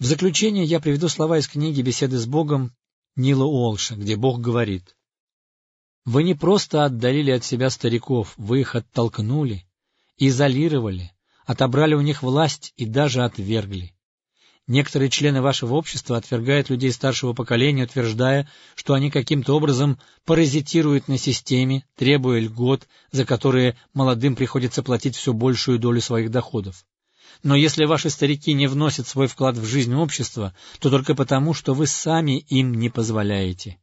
В заключение я приведу слова из книги «Беседы с Богом» Нила Уолша, где Бог говорит, «Вы не просто отдалили от себя стариков, вы их оттолкнули, изолировали, отобрали у них власть и даже отвергли. Некоторые члены вашего общества отвергают людей старшего поколения, утверждая, что они каким-то образом паразитируют на системе, требуя льгот, за которые молодым приходится платить все большую долю своих доходов. Но если ваши старики не вносят свой вклад в жизнь общества, то только потому, что вы сами им не позволяете.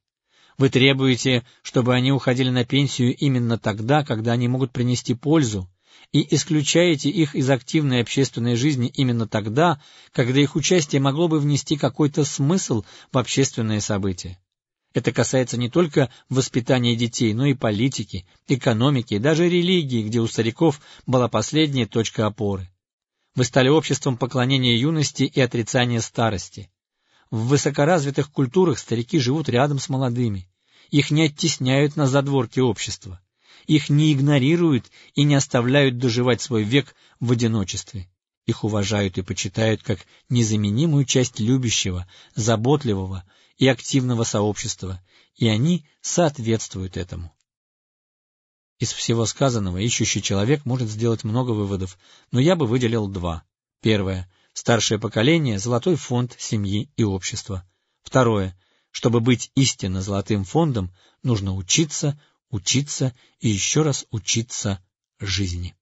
Вы требуете, чтобы они уходили на пенсию именно тогда, когда они могут принести пользу, и исключаете их из активной общественной жизни именно тогда, когда их участие могло бы внести какой-то смысл в общественные события. Это касается не только воспитания детей, но и политики, экономики даже религии, где у стариков была последняя точка опоры. Вы стали обществом поклонения юности и отрицания старости. В высокоразвитых культурах старики живут рядом с молодыми. Их не оттесняют на задворке общества их не игнорируют и не оставляют доживать свой век в одиночестве. Их уважают и почитают как незаменимую часть любящего, заботливого и активного сообщества, и они соответствуют этому. Из всего сказанного ищущий человек может сделать много выводов, но я бы выделил два. Первое. Старшее поколение – золотой фонд семьи и общества. Второе. Чтобы быть истинно золотым фондом, нужно учиться, учиться и еще раз учиться жизни.